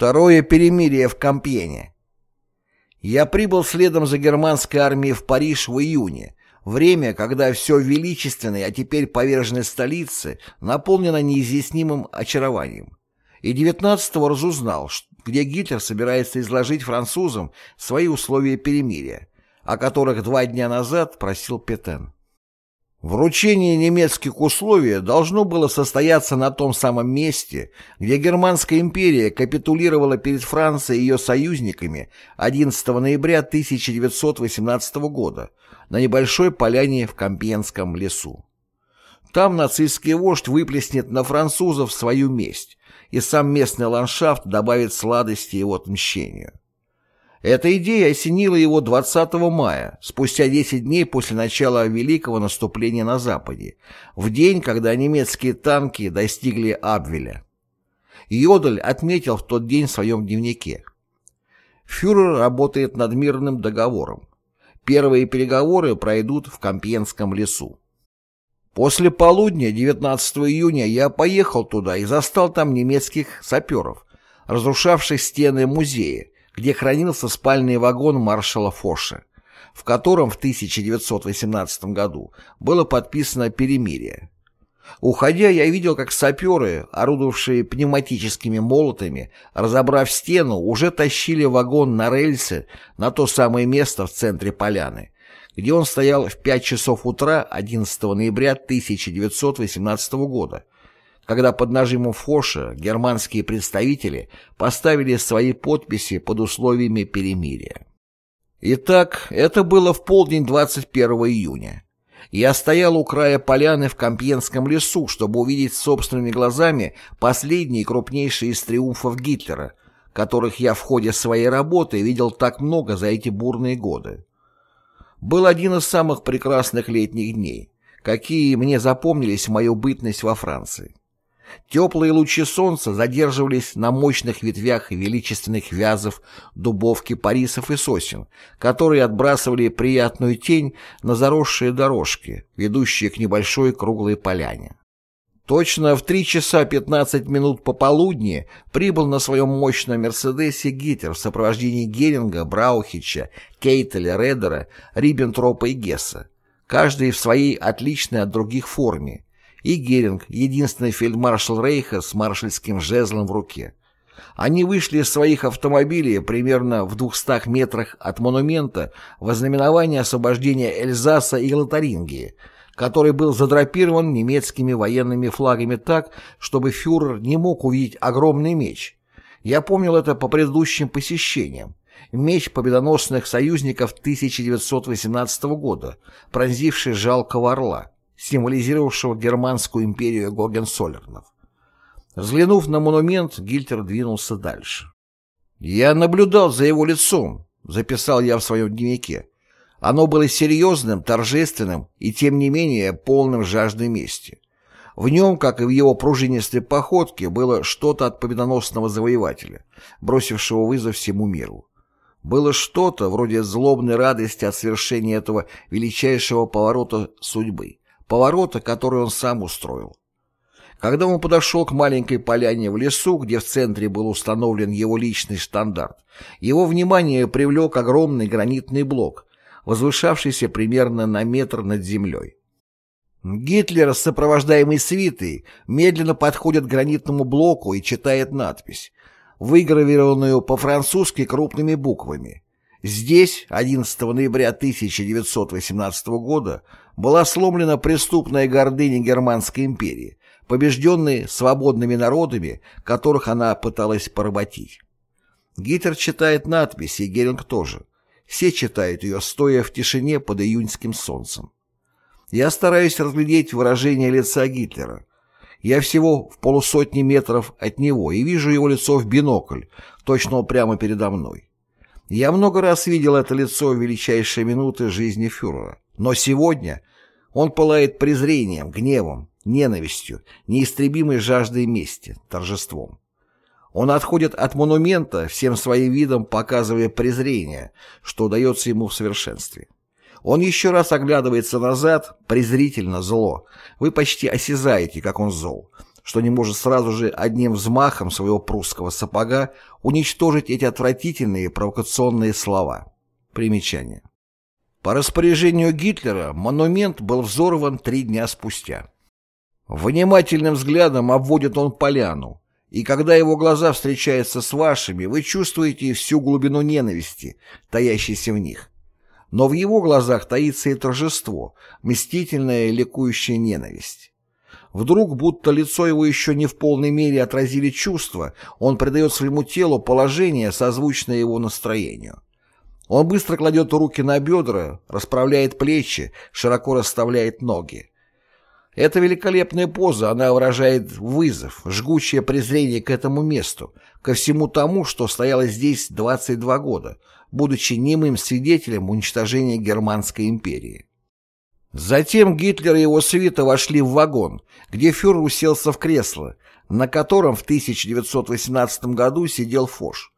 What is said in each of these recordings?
Второе перемирие в Кампьене. Я прибыл следом за германской армией в Париж в июне, время, когда все в величественной, а теперь поверженной столице наполнено неизъяснимым очарованием. И 19-го разузнал, где Гитлер собирается изложить французам свои условия перемирия, о которых два дня назад просил Петен. Вручение немецких условий должно было состояться на том самом месте, где Германская империя капитулировала перед Францией и ее союзниками 11 ноября 1918 года на небольшой поляне в Кампьенском лесу. Там нацистский вождь выплеснет на французов свою месть, и сам местный ландшафт добавит сладости его отмщению. Эта идея осенила его 20 мая, спустя 10 дней после начала Великого наступления на Западе, в день, когда немецкие танки достигли Абвеля. Йодель отметил в тот день в своем дневнике. Фюрер работает над мирным договором. Первые переговоры пройдут в Компьенском лесу. После полудня 19 июня я поехал туда и застал там немецких саперов, разрушавших стены музея, где хранился спальный вагон маршала Фоша, в котором в 1918 году было подписано перемирие. Уходя, я видел, как саперы, орудовавшие пневматическими молотами, разобрав стену, уже тащили вагон на рельсы на то самое место в центре поляны, где он стоял в 5 часов утра 11 ноября 1918 года, когда под нажимом Фоша германские представители поставили свои подписи под условиями перемирия. Итак, это было в полдень 21 июня. Я стоял у края поляны в Компьенском лесу, чтобы увидеть собственными глазами последние крупнейшие из триумфов Гитлера, которых я в ходе своей работы видел так много за эти бурные годы. Был один из самых прекрасных летних дней, какие мне запомнились в мою бытность во Франции. Теплые лучи солнца задерживались на мощных ветвях величественных вязов, дубовки, парисов и сосен, которые отбрасывали приятную тень на заросшие дорожки, ведущие к небольшой круглой поляне. Точно в 3 часа 15 минут пополудни прибыл на своем мощном «Мерседесе» Гитлер в сопровождении Геринга, Браухича, Кейтеля, Редера, Риббентропа и Гесса, каждый в своей отличной от других форме, и Геринг, единственный фельдмаршал Рейха с маршальским жезлом в руке. Они вышли из своих автомобилей примерно в двухстах метрах от монумента во знаменование освобождения Эльзаса и Лотарингии, который был задрапирован немецкими военными флагами так, чтобы фюрер не мог увидеть огромный меч. Я помнил это по предыдущим посещениям. Меч победоносных союзников 1918 года, пронзивший жалкого орла символизировавшего Германскую империю Гогенсолернов. Взглянув на монумент, Гильтер двинулся дальше. «Я наблюдал за его лицом», — записал я в своем дневнике. Оно было серьезным, торжественным и, тем не менее, полным жажды мести. В нем, как и в его пружинистой походке, было что-то от победоносного завоевателя, бросившего вызов всему миру. Было что-то вроде злобной радости от совершения этого величайшего поворота судьбы поворота, который он сам устроил. Когда он подошел к маленькой поляне в лесу, где в центре был установлен его личный стандарт, его внимание привлек огромный гранитный блок, возвышавшийся примерно на метр над землей. Гитлер, сопровождаемый свитой, медленно подходит к гранитному блоку и читает надпись, выгравированную по-французски крупными буквами. Здесь, 11 ноября 1918 года, была сломлена преступная гордыня Германской империи, побежденной свободными народами, которых она пыталась поработить. Гитлер читает надпись, и Геринг тоже. Все читают ее, стоя в тишине под июньским солнцем. Я стараюсь разглядеть выражение лица Гитлера. Я всего в полусотни метров от него и вижу его лицо в бинокль, точно прямо передо мной. Я много раз видел это лицо в величайшие минуты жизни фюрера. Но сегодня он пылает презрением, гневом, ненавистью, неистребимой жаждой мести, торжеством. Он отходит от монумента, всем своим видом показывая презрение, что удается ему в совершенстве. Он еще раз оглядывается назад, презрительно, зло. Вы почти осязаете, как он зол, что не может сразу же одним взмахом своего прусского сапога уничтожить эти отвратительные провокационные слова. Примечание. По распоряжению Гитлера монумент был взорван три дня спустя. Внимательным взглядом обводит он поляну, и когда его глаза встречаются с вашими, вы чувствуете всю глубину ненависти, таящейся в них. Но в его глазах таится и торжество, мстительная ликующая ненависть. Вдруг, будто лицо его еще не в полной мере отразили чувства, он придает своему телу положение, созвучное его настроению. Он быстро кладет руки на бедра, расправляет плечи, широко расставляет ноги. Эта великолепная поза, она выражает вызов, жгучее презрение к этому месту, ко всему тому, что стояло здесь 22 года, будучи немым свидетелем уничтожения Германской империи. Затем Гитлер и его свита вошли в вагон, где фюрер уселся в кресло, на котором в 1918 году сидел Фош.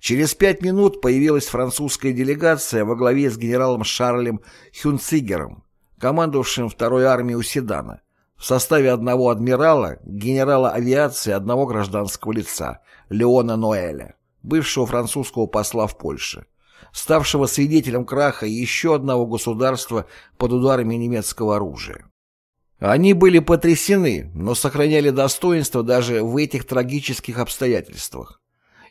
Через пять минут появилась французская делегация во главе с генералом Шарлем Хюнцигером, командовавшим второй армией у Седана, в составе одного адмирала, генерала авиации одного гражданского лица, Леона Ноэля, бывшего французского посла в Польше, ставшего свидетелем краха еще одного государства под ударами немецкого оружия. Они были потрясены, но сохраняли достоинство даже в этих трагических обстоятельствах.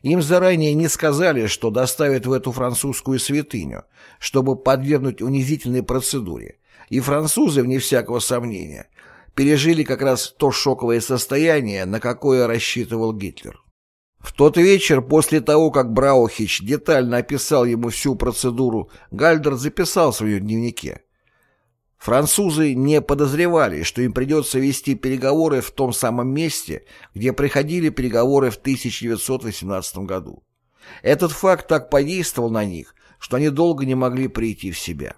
Им заранее не сказали, что доставят в эту французскую святыню, чтобы подвергнуть унизительной процедуре, и французы, вне всякого сомнения, пережили как раз то шоковое состояние, на какое рассчитывал Гитлер. В тот вечер, после того, как Браухич детально описал ему всю процедуру, Гальдер записал в своем дневнике. Французы не подозревали, что им придется вести переговоры в том самом месте, где приходили переговоры в 1918 году. Этот факт так подействовал на них, что они долго не могли прийти в себя.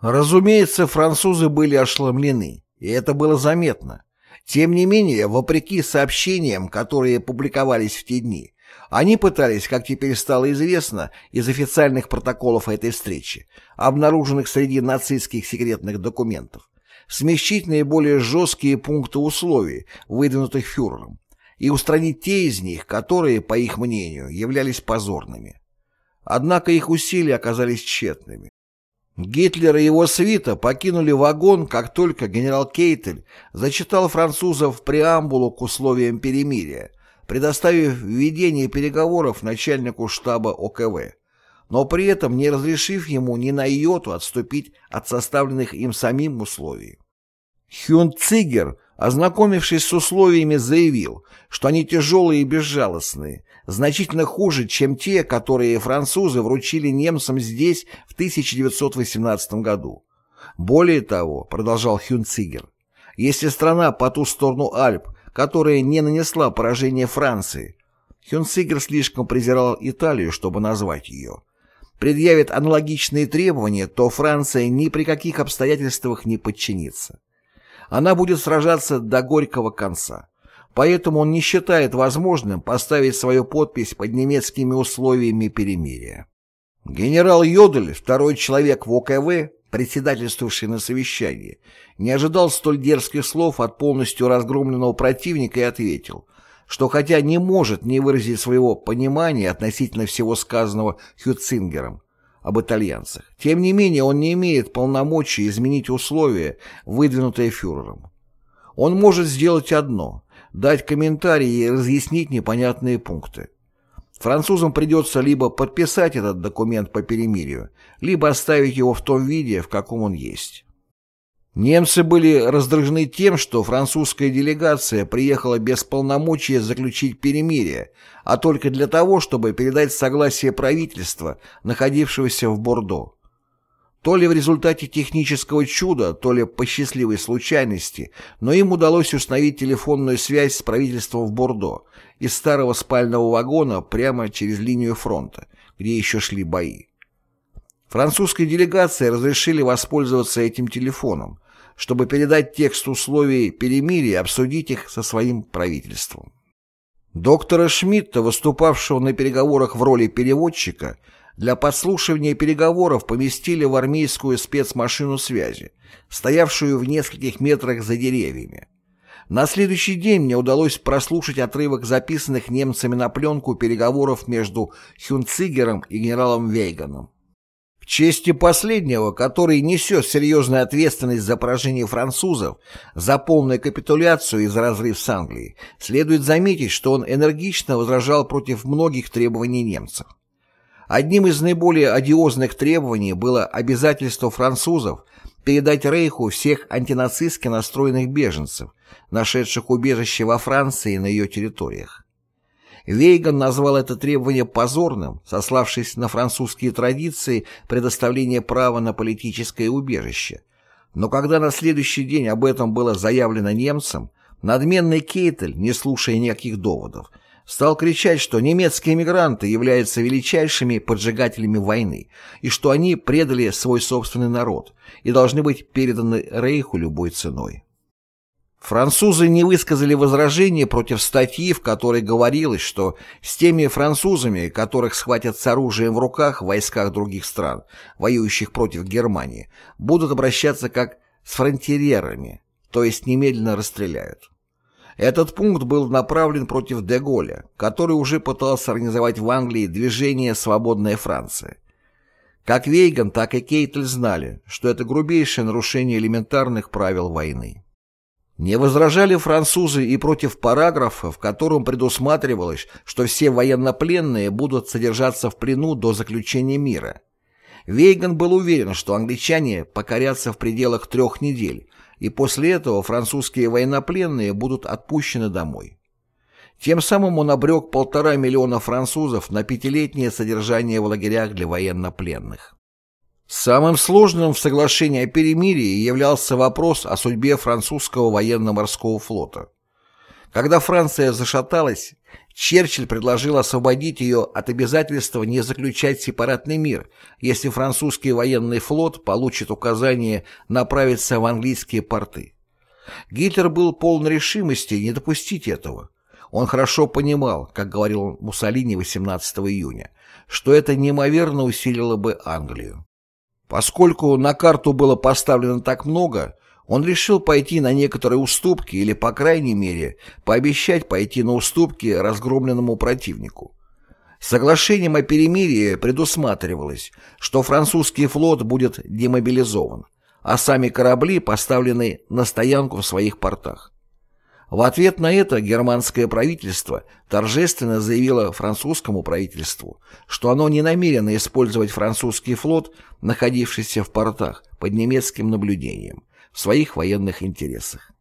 Разумеется, французы были ошеломлены, и это было заметно. Тем не менее, вопреки сообщениям, которые публиковались в те дни, они пытались, как теперь стало известно из официальных протоколов этой встречи, обнаруженных среди нацистских секретных документов, смягчить наиболее жесткие пункты условий, выдвинутых фюрером, и устранить те из них, которые, по их мнению, являлись позорными. Однако их усилия оказались тщетными. Гитлер и его свита покинули вагон, как только генерал Кейтель зачитал французов преамбулу к условиям перемирия, предоставив введение переговоров начальнику штаба ОКВ, но при этом не разрешив ему ни на йоту отступить от составленных им самим условий. Хюн Цигер, ознакомившись с условиями, заявил, что они тяжелые и безжалостные, значительно хуже, чем те, которые французы вручили немцам здесь в 1918 году. Более того, продолжал Хюнцигер, если страна по ту сторону Альп, которая не нанесла поражения Франции, Хюнцигер слишком презирал Италию, чтобы назвать ее, предъявит аналогичные требования, то Франция ни при каких обстоятельствах не подчинится. Она будет сражаться до горького конца. Поэтому он не считает возможным поставить свою подпись под немецкими условиями перемирия. Генерал Йодель, второй человек в ОКВ, председательствовавший на совещании, не ожидал столь дерзких слов от полностью разгромленного противника и ответил, что хотя не может не выразить своего понимания относительно всего сказанного Хюцингером об итальянцах, тем не менее он не имеет полномочий изменить условия, выдвинутые фюрером. Он может сделать одно дать комментарии и разъяснить непонятные пункты. Французам придется либо подписать этот документ по перемирию, либо оставить его в том виде, в каком он есть. Немцы были раздражены тем, что французская делегация приехала без полномочия заключить перемирие, а только для того, чтобы передать согласие правительства, находившегося в Бордо. То ли в результате технического чуда, то ли по счастливой случайности, но им удалось установить телефонную связь с правительством в Бордо из старого спального вагона прямо через линию фронта, где еще шли бои. Французской делегации разрешили воспользоваться этим телефоном, чтобы передать текст условий перемирия и обсудить их со своим правительством. Доктора Шмидта, выступавшего на переговорах в роли переводчика, для подслушивания переговоров поместили в армейскую спецмашину связи, стоявшую в нескольких метрах за деревьями. На следующий день мне удалось прослушать отрывок записанных немцами на пленку переговоров между Хюнцигером и генералом Вейганом. К чести последнего, который несет серьезную ответственность за поражение французов, за полную капитуляцию и за разрыв с Англией, следует заметить, что он энергично возражал против многих требований немцев. Одним из наиболее одиозных требований было обязательство французов передать Рейху всех антинацистски настроенных беженцев, нашедших убежище во Франции и на ее территориях. Вейган назвал это требование позорным, сославшись на французские традиции предоставления права на политическое убежище. Но когда на следующий день об этом было заявлено немцам, надменный Кейтель, не слушая никаких доводов, стал кричать, что немецкие эмигранты являются величайшими поджигателями войны и что они предали свой собственный народ и должны быть переданы Рейху любой ценой. Французы не высказали возражения против статьи, в которой говорилось, что с теми французами, которых схватят с оружием в руках в войсках других стран, воюющих против Германии, будут обращаться как с фронтирерами, то есть немедленно расстреляют. Этот пункт был направлен против Деголя, который уже пытался организовать в Англии движение «Свободная Франция». Как Вейган, так и Кейтель знали, что это грубейшее нарушение элементарных правил войны. Не возражали французы и против параграфа, в котором предусматривалось, что все военнопленные будут содержаться в плену до заключения мира. Вейган был уверен, что англичане покорятся в пределах трех недель, и после этого французские военнопленные будут отпущены домой. Тем самым он обрек полтора миллиона французов на пятилетнее содержание в лагерях для военнопленных. Самым сложным в соглашении о перемирии являлся вопрос о судьбе французского военно-морского флота. Когда Франция зашаталась, Черчилль предложил освободить ее от обязательства не заключать сепаратный мир, если французский военный флот получит указание направиться в английские порты. Гитлер был полон решимости не допустить этого. Он хорошо понимал, как говорил Муссолини 18 июня, что это неимоверно усилило бы Англию. Поскольку на карту было поставлено так много, он решил пойти на некоторые уступки или, по крайней мере, пообещать пойти на уступки разгромленному противнику. Соглашением о перемирии предусматривалось, что французский флот будет демобилизован, а сами корабли поставлены на стоянку в своих портах. В ответ на это германское правительство торжественно заявило французскому правительству, что оно не намерено использовать французский флот, находившийся в портах под немецким наблюдением, в своих военных интересах.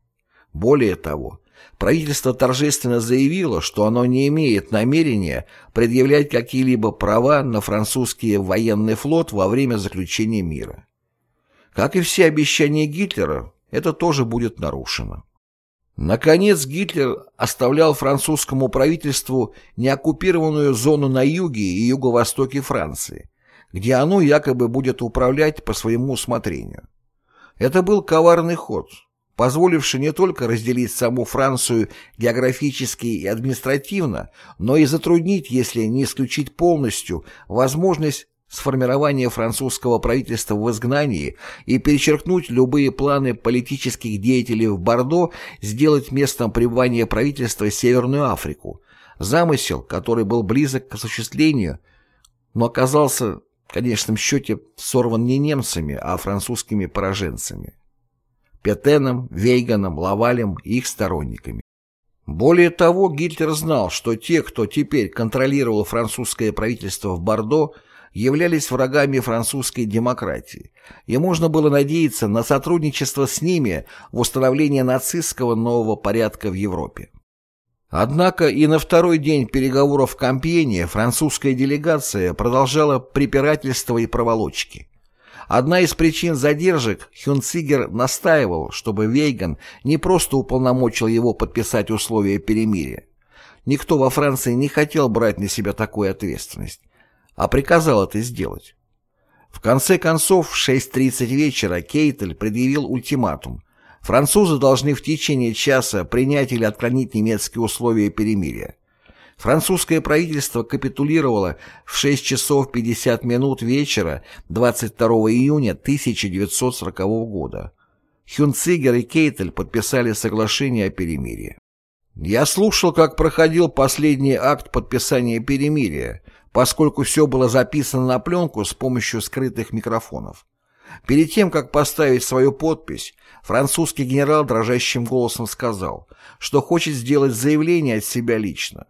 Более того, правительство торжественно заявило, что оно не имеет намерения предъявлять какие-либо права на французский военный флот во время заключения мира. Как и все обещания Гитлера, это тоже будет нарушено. Наконец Гитлер оставлял французскому правительству неоккупированную зону на юге и юго-востоке Франции, где оно якобы будет управлять по своему усмотрению. Это был коварный ход, позволивший не только разделить саму Францию географически и административно, но и затруднить, если не исключить полностью, возможность сформирование французского правительства в изгнании и перечеркнуть любые планы политических деятелей в Бордо сделать местом пребывания правительства Северную Африку, замысел, который был близок к осуществлению, но оказался в конечном счете сорван не немцами, а французскими пораженцами. Петеном, Вейганом, Лавалем и их сторонниками. Более того, Гитлер знал, что те, кто теперь контролировал французское правительство в Бордо, являлись врагами французской демократии, и можно было надеяться на сотрудничество с ними в установлении нацистского нового порядка в Европе. Однако и на второй день переговоров в Кампьене французская делегация продолжала препирательство и проволочки. Одна из причин задержек Хюнцигер настаивал, чтобы Вейган не просто уполномочил его подписать условия перемирия. Никто во Франции не хотел брать на себя такую ответственность, а приказал это сделать. В конце концов, в 6.30 вечера Кейтель предъявил ультиматум. Французы должны в течение часа принять или отклонить немецкие условия перемирия. Французское правительство капитулировало в 6 часов 50 минут вечера 22 июня 1940 года. Хюнцигер и Кейтель подписали соглашение о перемирии. Я слушал, как проходил последний акт подписания перемирия, поскольку все было записано на пленку с помощью скрытых микрофонов. Перед тем, как поставить свою подпись, французский генерал дрожащим голосом сказал, что хочет сделать заявление от себя лично.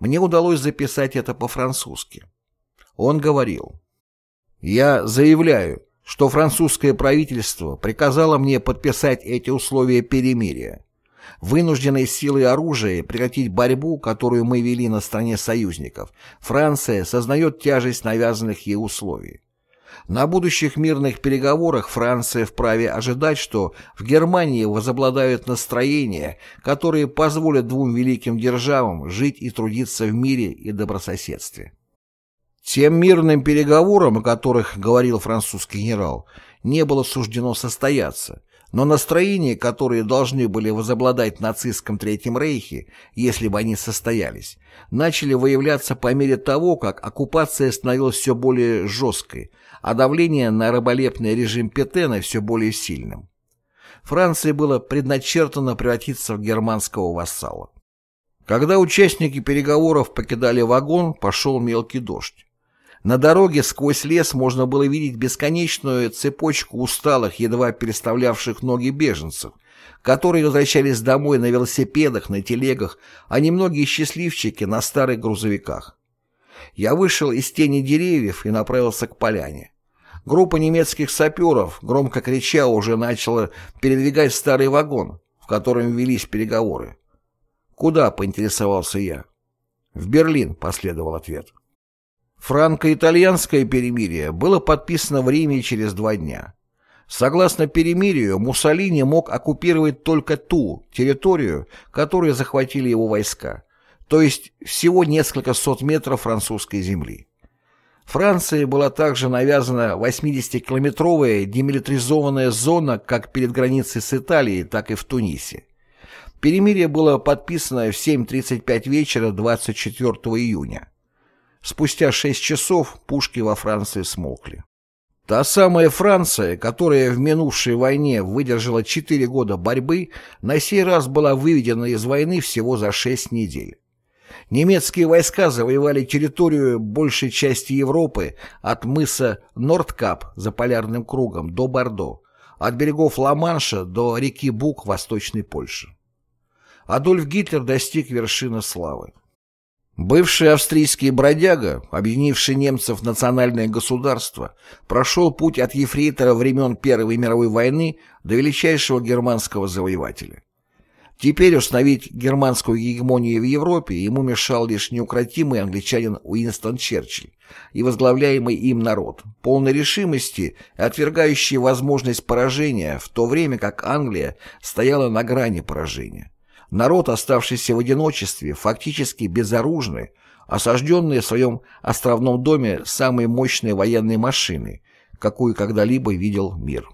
Мне удалось записать это по-французски. Он говорил, «Я заявляю, что французское правительство приказало мне подписать эти условия перемирия вынужденной силой оружия прекратить борьбу, которую мы вели на стороне союзников, Франция сознает тяжесть навязанных ей условий. На будущих мирных переговорах Франция вправе ожидать, что в Германии возобладают настроения, которые позволят двум великим державам жить и трудиться в мире и добрососедстве. Тем мирным переговорам, о которых говорил французский генерал, не было суждено состояться, но настроения, которые должны были возобладать в нацистском Третьем Рейхе, если бы они состоялись, начали выявляться по мере того, как оккупация становилась все более жесткой, а давление на раболепный режим Петена все более сильным. Франции было предначертано превратиться в германского вассала. Когда участники переговоров покидали вагон, пошел мелкий дождь. На дороге сквозь лес можно было видеть бесконечную цепочку усталых, едва переставлявших ноги беженцев, которые возвращались домой на велосипедах, на телегах, а немногие счастливчики на старых грузовиках. Я вышел из тени деревьев и направился к поляне. Группа немецких саперов, громко крича, уже начала передвигать старый вагон, в котором велись переговоры. «Куда?» — поинтересовался я. «В Берлин», — последовал ответ. Франко-итальянское перемирие было подписано в Риме через два дня. Согласно перемирию, Муссолини мог оккупировать только ту территорию, которую захватили его войска, то есть всего несколько сот метров французской земли. Франции была также навязана 80-километровая демилитаризованная зона как перед границей с Италией, так и в Тунисе. Перемирие было подписано в 7.35 вечера 24 июня. Спустя шесть часов пушки во Франции смолкли. Та самая Франция, которая в минувшей войне выдержала четыре года борьбы, на сей раз была выведена из войны всего за шесть недель. Немецкие войска завоевали территорию большей части Европы от мыса Нордкап за полярным кругом до Бордо, от берегов Ла-Манша до реки Бук Восточной Польше. Адольф Гитлер достиг вершины славы. Бывший австрийский бродяга, объединивший немцев в национальное государство, прошел путь от ефрейтора времен Первой мировой войны до величайшего германского завоевателя. Теперь установить германскую гегемонию в Европе ему мешал лишь неукротимый англичанин Уинстон Черчилль и возглавляемый им народ, полной решимости отвергающий возможность поражения, в то время как Англия стояла на грани поражения. Народ, оставшийся в одиночестве, фактически безоружный, осажденный в своем островном доме самой мощной военной машины, какую когда-либо видел мир.